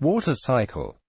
Water cycle.